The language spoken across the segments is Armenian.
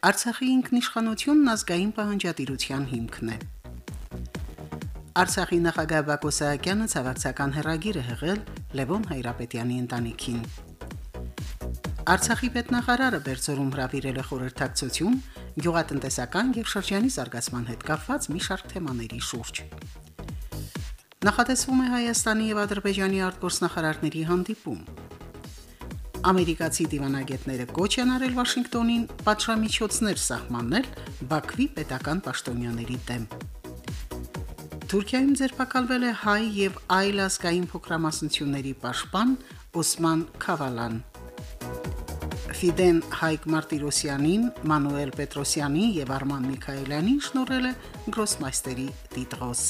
Արցախի ինքնիշխանությունն ազգային պահանջատիրության հիմքն է։ Արցախի նախագահ Բակո Սահակյանը ցավակցական հերագիր է հղել Լևոն Հայրապետյանի ընտանիքին։ Արցախի պետնախարարը Բերձորում հրավիրել է խորհրդակցություն գյուղատնտեսական եւ շրջանի զարգացման հետ կապված մի շարք թեմաների շուրջ։ Նախատեսվում է Հայաստանի եւ Ադրբեջանի արտգործնախարարների հանդիպում։ Ամերիկացի դիվանագետները կոչ են արել Վաշինգտոնին պատժամիջոցներ սահմանել Բաքվի պետական պաշտոնյաների դեմ։ Թուրքիայում ձերբակալվել է հայ եւ այլ ազգային փոքրամասնությունների պաշտպան Օսման Քավալան։ Ֆիդեն Հայկ Մարտիրոսյանին, Մանուել Պետրոսյանին եւ Արման Միքայելյանին շնորհել է Գրոսմայստերի տիտղոս։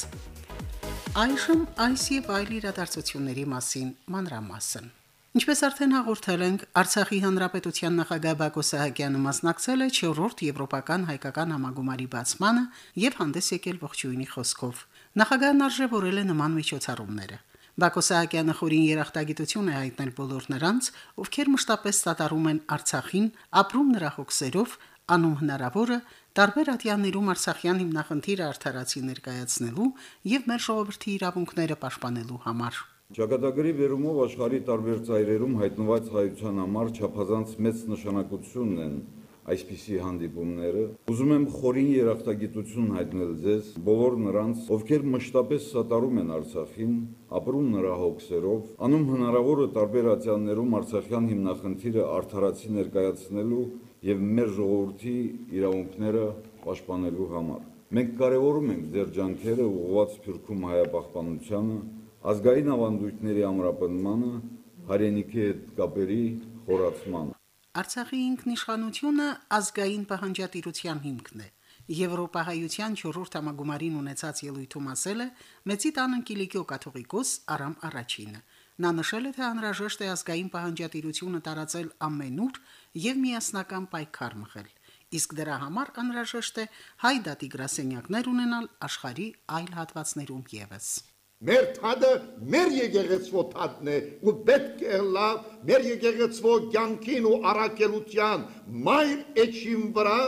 Այժմ այս եւ այլ իրադարձությունների մասին մանրամասն։ Ինչպես արդեն հաղորդել ենք, Արցախի հանրապետության նախագահ Բակո Սահակյանը մասնակցել է 4-րդ եվրոպական հայկական համագումարի բացմանը եւ հանդես եկել ողջույնի խոսքով։ Նախագահն արժևորել է նման միջոցառումները։ Բակո Սահակյանը խորին երախտագիտություն է հայտնել բոլոր նրանց, ովքեր մշտապես սատարում են Արցախին, ապրում նրա հոգսերով, անում հնարավորը տարբեր ատյաններում Արցախյան հիմնախնդիրը արդարացի ներկայացնելու եւ մեր ժողովրդի իրավունքները պաշտպանելու համար։ Ճակատագրի վերումով աշխարհի տարբեր ծայրերում հայտնված հայության համար չափազանց մեծ նշանակություն են այսպիսի հանդիպումները։ Ուզում եմ խորին երախտագիտություն հայտնել ձեզ բոլոր նրանց, ովքեր մշտապես սատարում են Արցախին, ապրում նրա հոգսերով, անում հնարավորը տարբեր ատյաններում Արցախյան հիմնախնդիրը արդարացի ներկայացնելու եւ մեր ժողովրդի իրավունքները պաշտպանելու համար։ Մենք կարևորում ենք ձեր ջանքերը ուղղված Փյուրքում հայապահպանությանը, ազգային ավանդույթների ամրապնմանը, հայրենիքի հետ կապերի խորացմանը։ Արցախի ինքնիշխանությունը ազգային պահանջատիրության հիմքն է։ Եվրոպահայության 4-րդ համագումարին ունեցած ելույթում ասել է. Մեծի տան Կիլիկիո կաթողիկոս Արամ Արաչինը։ Նա նշել է, թե անհրաժեշտ է ազգային պահանջատիրությունը տարածել ամենուր եւ միասնական պայքար մղել։ Իսկ դրա համար անհրաժեշտ է հայ դատի գրասենյակներ ունենալ աշխարի այլ հատվածներում եւս։ Մեր թադը մեր եկեղեցվո թադն է ու պետք է լա մեր եկեղեցվո կյանքին ու առաքելության մայր էջին վրա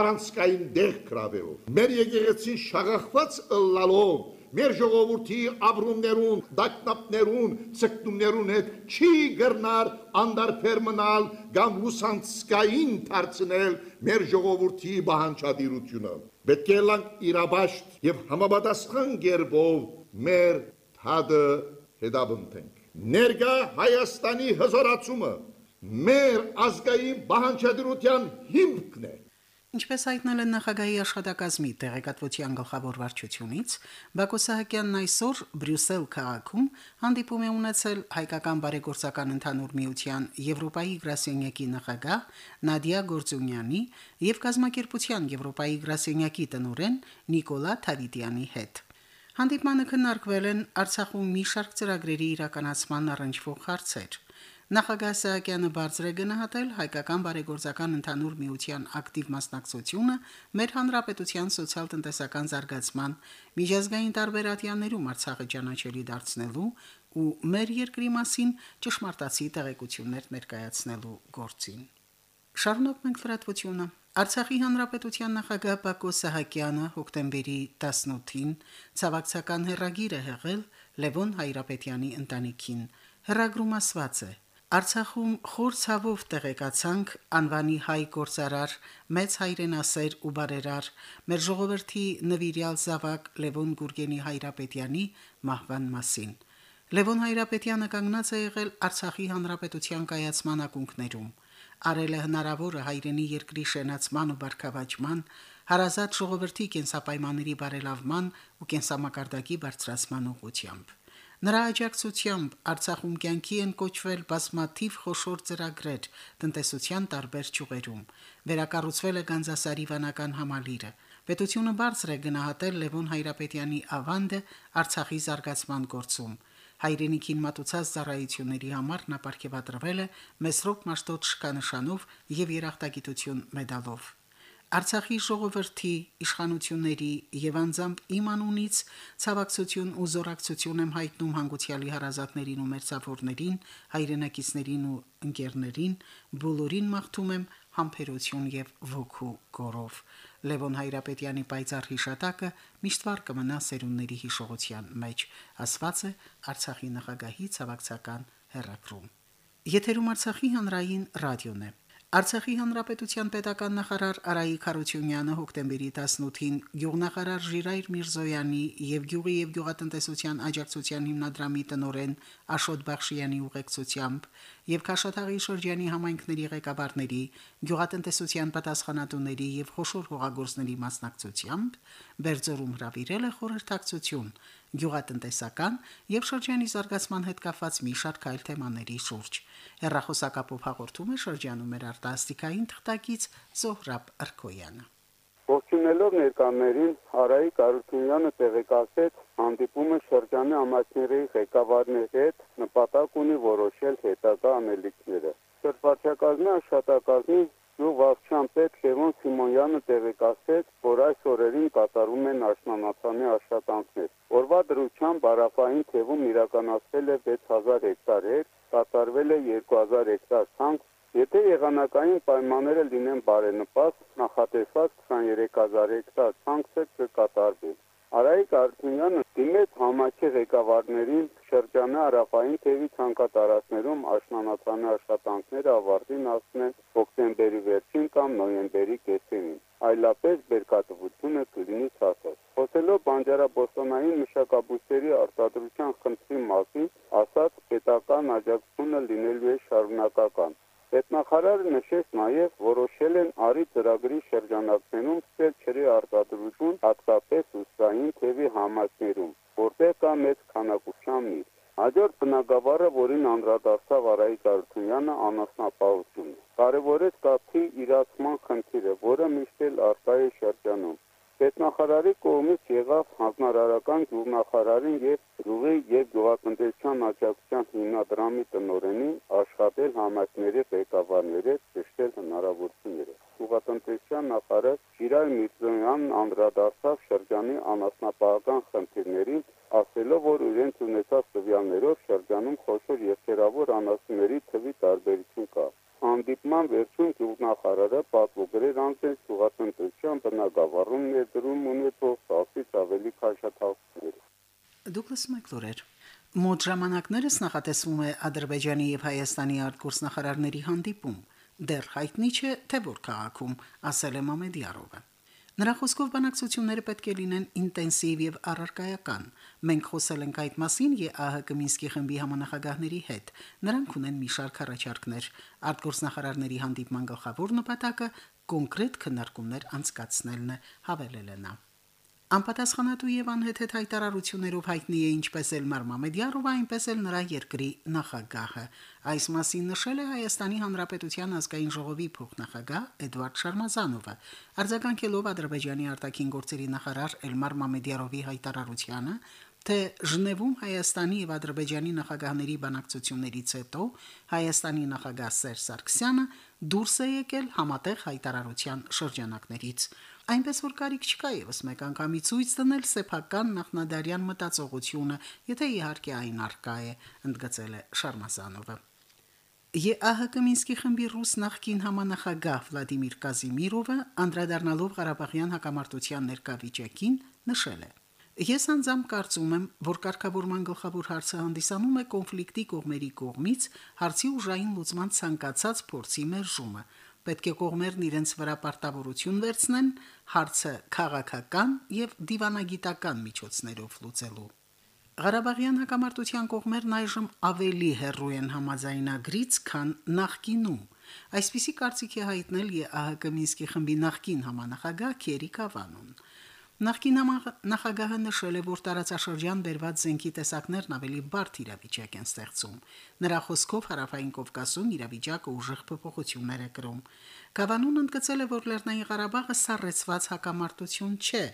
առանցքային դեղ կրավելով։ Մեր եկեղեցին շաղախված ըլլալով մեր ժողովրդի ապրումներուն, դակնապներուն, ցկտումներուն հետ չի գրնար անդարբեր մնալ կամ լուսանցկային դարձնել մեր ժողովրդի բանջադիրությունը։ Պետք է լանք իրաբաշտ եւ համապատասխան գերբով մեր թադը հետապնդենք։ Ներկա Հայաստանի հզորացումը մեր ազգային բանջադիրության հիմքն է։ Ինչպես հայտնել են նախագահի աշխատակազմի տեղեկատվության գլխավոր վարչությունից, Բակո Սահակյանն այսօր Բրյուսել քաղաքում հանդիպում է ունեցել հայկական բարեգործական ընդհանուր միության Եվրոպայի գրասենյակի նախագահ Նադիա Գորձունյանի եւ կազմակերպության Եվրոպայի գրասենյակի տնօրեն Նիկոլա Թավիդյանի հետ։ Հանդիպմանը քննարկվել են Արցախում մի շարք ծրագրերի իրականացման առնչվող հարցեր։ Նախագահ Սահակյանը բարձր է գնահատել հայկական բարեգործական ընդհանուր միության ակտիվ մասնակցությունը մեր հանրապետության սոցիալ-տնտեսական զարգացման միջազգային տարբերատյաներում Արցախը ճանաչելի դարձնելու ու մեր երկրի մասին ճշմարտացի տեղեկություններ ներկայացնելու գործին։ Շարունակում ենք լրատվությունը։ Արցախի հանրապետության նախագահ Բակո Սահակյանը հոկտեմբերի 18-ին ցավակցական հերագիր է հղել Լևոն Հայրապետյանի ընտանիքին։ Հերագրում ասված է. Արցախում խոր ցավով տեղեկացանք անվանի հայ գործարար, մեծ հայրենասեր ու բարերար մեր ժողովրդի նվիրյալ զավակ Լևոն Գուրգենի Հայրապետյանի մահվան մասին։ Լևոն Հայրապետյանը կանգնած է եղել Արցախի հանրապետության կայացման ակունքներում արել է հնարավորը հայրենի երկրի շենացման ու բարգավաճման, հարազատ ժողովրդի կենսապայմանների բարելավման ու կենսամակարդակի բարձրացման ուղղությամբ։ Նրա աջակցությամբ Արցախում կյանքի են կոչվել բազմաթիվ խոշոր ծրագրեր տնտեսության տարբեր ճյուղերում։ Վերակառուցվել է Գանձասարի վանական համալիրը։ Պետությունը բարձր է գնահատել Լևոն Հայրապետյանի ավանդը Արցախի զարգացման գործում։ Հայրենիքին մատուցած ծառայությունների համար նա ապարգևատրվել է Մեսրոպ Մաշտոտ շքանշանով եւ երախտագիտություն մեդալով։ Արցախի ժողովրդի իշխանությունների եւ անձամբ իմ անունից ցավակցություն ու զորակցություն եմ հայտնում հանգուցյալի հարազատներին ու մերձավորներին, հայրենակիցներին ու ընկերներին, բոլորին մաղթում եմ համբերություն եւ ոգու գորով։ Լևոն Հայրապետյանի պայծառ հիշատակը միշտ վար կմնա սերունդների հիշողության մեջ, ասված է Արցախի նախագահի ցավակցական հերակրում։ Եթերում Արցախի հանրային ռադիոն է։ Արցախի հանրապետության պետական նախարար Արայիկ Խարությունյանը հոկտեմբերի 18-ին գյուղնախարար Ժիրայր Միրզոյանի եւ Գյուղի եւ Գյուղատնտեսության աջակցության հիմնադրամի տնօրեն Աշոտ Բախշյանի ուղեկցությամբ եւ Քաշաթաղի շրջանի համայնքների ղեկավարների, գյուղատնտեսության պատասխանատուների եւ խոշոր հողագործների մասնակցությամբ Բերձորում հravirել է խորհրդակցություն գյուղատնտեսական եւ շրջանի զարգացման հետ կապված մի շարք այլ թեմաների շուրջ։ Հերրախոսակապով հաղորդում է շրջանում մեր արտասթիկային թղթակից Զոհրաբ Արքոյանը։ Ողջունելով ներկաներին Հարայի Կարությունյանը տեղեկացեց հանդիպումը շրջանի ամասների ղեկավարների հետ նպատակ ունի որոշել հետագա անելիքները։ Շրջակազմի աշխատակազմի Գյուղ վարչության պետ Լևոն Սիմոնյանը տեղեկացրեց, որ այս օրերին կատարում են աշնանացանի աշխատանքներ։ Օրվա դրությամբ Բարապային թևում իրականացվել է 6000 հեկտար հեր, կատարվել է 2000 հեկտար ցանք, Եթե եղանակային պայմանները լինեն բարենպաստ, նախատեսված 23000 հեկտար ցանքը կկատարվի։ Արայիկ Արտունյանը դիմեց համակի ղեկավարներին շրջանի հարավային թևի ցանկատարածներում աշնանացանի աշխատանքները ավարտին հասնեն հոկտեմբերի վերջին կամ նոյեմբերի կեսերին։ Այլապես բերկատվությունը կլինի ցածր։ Խոսելով բանջարաբոստանային մշակաբույսերի արտադրության խնդրի մասին, ասաց պետական աջակցությունը լինելու է շարունակական Պետնախարարը նշեց նաև որոշել են արի ծրագրի շրջանակներում Բնակավարը, որին անդրադարձավ Արայիկ Արությունյանը, անասնապահությունն է։ Կարևորեց կապի իրացման խնդիրը, որը միշտ էլ արկա է շրջանում։ Պետնախարարի կողմից եղավ հանրարարական գյուղնախարարին եւ գյուղի եւ գյուղատնտեսության աջակցության հիմնադրամի տնօրենին աշխատել համակների ղեկավարների ճշտել հնարավորությունները։ Գյուղատնտեսության նախարար Շիրայր Միրզոյանն անդրադարձավ շրջանի անասնապահական խնդիրներին, ասելով, որ իրենց ունեցած տվյալներով շրջանում խոշոր եթերավոր անասունների թվի տարբերություն կա։ Հանդիպման վերջում գյուղնախարարը պատվոգրեր անցել գյուղատնտեսության բնակավարում ներդրում ունեցող 10-ից ավելի քաշաթաղումներ։ Դուկլաս Մակլորեր Մոտ ժամանակներս նախատեսվում է Ադրբեջանի եւ Հայաստանի արտգործնախարարների հանդիպում։ Դեռ հայտնի չէ, թե որ քաղաքում, ասել է Մամեդիարովը։ Նրա խոսքով բանակցությունները պետք է լինեն ինտենսիվ եւ առարկայական։ Մենք խոսել ենք այդ մասին ԵԱՀԿ Մինսկի խմբի համանախագահների հետ։ Նրանք ունեն մի շարք առաջարկներ։ Արտգործնախարարների հանդիպման գլխավոր նպատակը կոնկրետ քննարկումներ անցկացնելն է, հավելել է նա. Անպատասխանատու եւ անհեթեթ հայտարարություններով հայտնի է ինչպես էլ Մարմամեդիարովը, այնպես էլ նրա երկրի նախագահը։ Այս մասին նշել է Հայաստանի Հանրապետության ազգային ժողովի փոխնախագահ Էդվարդ Շարմազանովը, արձագանքելով Ադրբեջանի արտաքին գործերի նախարար Էլմար Մամեդիարովի հայտարարությանը, թե Ժնևում Հայաստանի եւ Ադրբեջանի նախագահների բանակցություններից հետո Հայաստանի նախագահ Սերժ Սարգսյանը դուրս է եկել համատեղ հայտարարության շրջանակներից այնպես որ կարիք չկա եւս մեկ անգամի ցույց տնել սեփական նախնադարյան մտածողությունը, եթե իհարկե այն արկա է, ընդգծել է Շարմազանովը։ ԵԱՀԿ Մինսկի խմբի ռուս նախկին համանախագահ Վլադիմիր Կազիմիրովը անդրադառնալով Ղարաբաղյան հակամարտության ներկայվիճակին նշել է. Ես անձամբ կարծում եմ, որ կարգավորման գլխավոր հարցը հանդիսանում է կոնֆլիկտի կողմերի կողմից հարցի ուժային լուծման ցանկացած փորձի մերժումը, Պետք է կողմերն իրենց վրա պարտավորություն վերցնեն հարցը քաղաքական եւ դիվանագիտական միջոցներով լուծելու։ Ղարաբաղյան հակամարտության կողմերն այժմ ավելի հեռու են համաձայնագրից, քան նախկինում։ Այսպիսի կարծիք է հայտնել ԵԱՀԿ Մինսկի խմբի նախկին համանախագահ Քերի Կավանուն։ Նախկին նախագահը նշել է, որ տարածաշրջան բերված զենքի տեսակներն ավելի բարդ իրավիճակ են ստեղծում։ Նրա խոսքով հարավային Կովկասում իրավիճակը ուժեղ փոփոխություններ է կրում։ Կավանուն ընդգծել է, որ Լեռնային Ղարաբաղը սառեցված հակամարտություն չէ,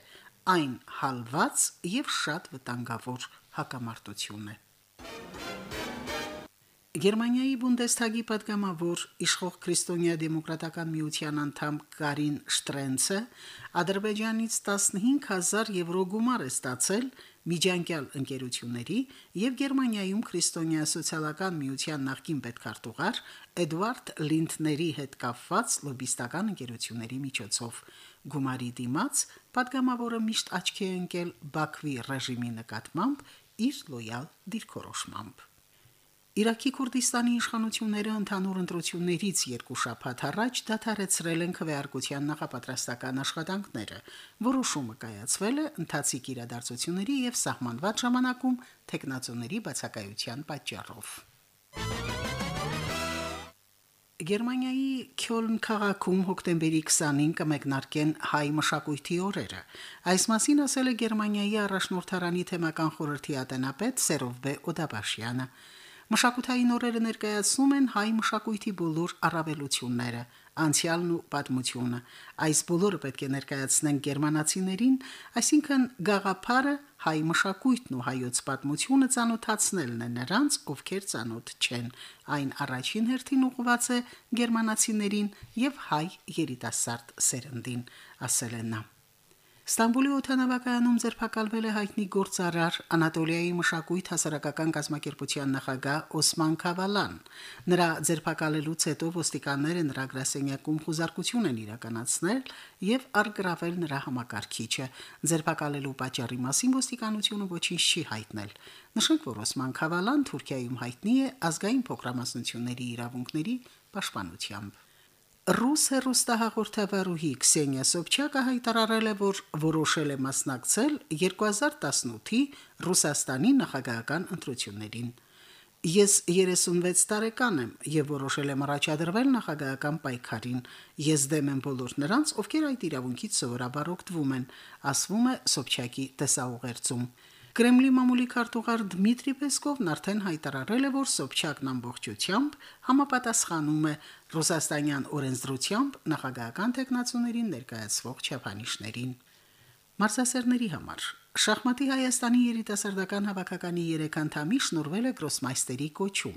այն հալված եւ շատ վտանգավոր հակամարտություն է։ Գերմանիայի Բունդեսթագի պատգամավոր իշխող Քրիստոնյա դեմոկրատական միության անդամ Կարին Շտրենցը Ադրբեջանից 15000 եվրո գումար է ստացել միջանկյալ ընկերությունների եւ Գերմանիայում Քրիստոնյա սոցիալական միության նախկին պետքարտուղար Էդվարդ Լինդների հետ կապված լոբիստական ընկերությունների միջոցով գումարի դիմաց պատգամավորը միշտ աչքի է ընկել Բաքվի ռեժիմի նկատմամբ իր լոյալ դիրքորոշմամբ Իրաքի Քուրդիստանի իշխանությունները ընդհանուր ընտրություններից երկու շաբաթ առաջ դադարեցրել են քվեարկության նախապատրաստական աշխատանքները։ Որոշումը կայացվել է ընթացիկ իրադարձությունների եւ սահմանված ժամանակում տեխնացուների բացակայության պատճառով։ Գերմանիայի Քյոլն քաղաքում հոկտեմբերի 20-ին կմեկնարկեն հայ մշակույթի օրերը։ Այս մասին ասել է Գերմանիայի առաջնորդարանի թեմական խորհրդի ատենապետ Սերովբե Օդաբաշյանը։ Մշակութային օրերը ներկայացնում են հայ մշակույթի բոլոր առավելությունները, անցյալն ու պատմությունը։ Այս բոլորը պետք է ներկայացնեն գերմանացիներին, այսինքն գաղափարը հայ մշակույթն ու հայոց պատմությունը ցանոթացնելն է նրանց, ովքեր ցանոթ չեն։ Այն առաջին հերթին ուղղված է գերմանացիներին եւ հայ երիտասարդ սերնդին, ասել է նա. Ստամբուլի օթանավակայանում ձերբակալվել է հայտնի գործարար Անատոլիայի մշակույթ հասարակական կազմակերպության նախագահ Օսման Քավալան։ Նրա ձերբակալելուց հետո ոստիկանները նրա գրասենյակում խուզարկություն են իրականացնել եւ արգրավել նրա համակարգիչը։ Ձերբակալելու պատճառի մասին ոստիկանությունը ոչինչ չի հայտնել։ Նշենք, որ Օսման Քավալան Թուրքիայում հայտնի է ազգային փոքրամասնությունների իրավունքների պաշտպանությամբ։ Ռուս հերոստահաղորդավարուհի Քսենիա Սոբչակը հայտարարել է, որ որոշել է մասնակցել 2018-ի Ռուսաստանի նախագահական ընտրություններին։ Ես 36 տարեկան եմ եւ որոշել եմ առաջադրվել նախագահական պայքարին։ Ես դեմ եմ բոլոր նրանց, ովքեր այդ իրավունքից սովորաբար օգտվում են, ասվում է Սոբչակի տեսաուղերձում։ Կրեմլի մամուլի քարտուղար Դմիտրի Պեսկովն արդեն հայտարարել է, որ Սոբչակն ամբողջությամբ համապատասխանում է ռուսաստանյան օրենսդրությամբ նախագահական տեխնացուներին ներկայացվող չափանիշներին։ Մարզասերների համար. Շախմատի Հայաստանի երիտասարդական հավաքականի 3 անդամի շնորվել է գրոսմայստերի կոչում։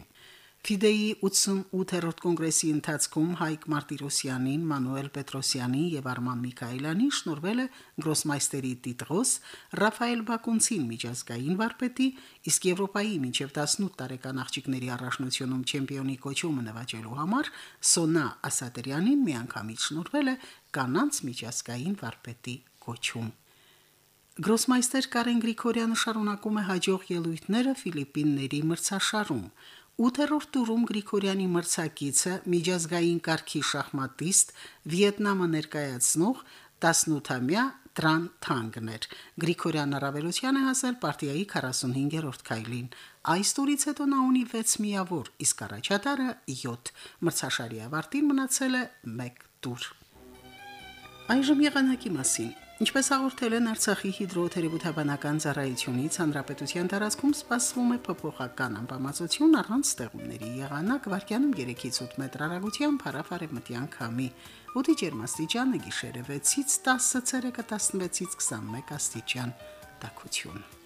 Ֆիդեի 88-րդ կոնգրեսի ընթացքում Հայկ Մարտիրոսյանին, Մանուել Պետրոսյանին եւ Արման Միքայելյանին շնորվել է գրոսմայստերի տիտղոս, Ռաֆայել Բակունցին միջազգային վարպետի, իսկ Եվրոպայի մինչև 18 տարեկան աղջիկների առաջնությունում չեմպիոնի կոչումը նվաճելու համար Սոնա Ասատրյանին միանգամից շնորվել է կանանց միջազգային վարպետի կոչում։ Գրոսմայստեր Կարեն Գրիգորյանը շարունակում է հաջող ելույթները Ֆիլիպինների մրցաշարում։ 8-րդ տուրում Գրիգորյանի մրցակիցը միջազգային կարգի շախմատիստ Վիետնամը ներկայացնող 18-ամյա Տրան Թանգներ։ Գրիգորյան առավելության է հասել պարտիայի 45-րդ քայլին։ Այս տուրից հետո նա ունի 6 միավոր, իսկ առաջատարը 7։ Մրցաշարի ավարտին մնացել է 1 տուր։ Այժմ եղանակի մասին։ Ինչպես հաղորդել են Արցախի հիդրոթերապևտաբանական ծառայությունից, հանրապետության տարածքում սպասվում է փոփոխական անբավարարություն առանց ստեղումների եղանակ վարկյանում 3-ից 8 մետր հեռագությամբ հարավարևմտյան քամի։ Օդի ջերմաստիճանը գիշերը 6-ից 10 ցելսիուսը 16-ից 21 աստիճան։ Տակություն։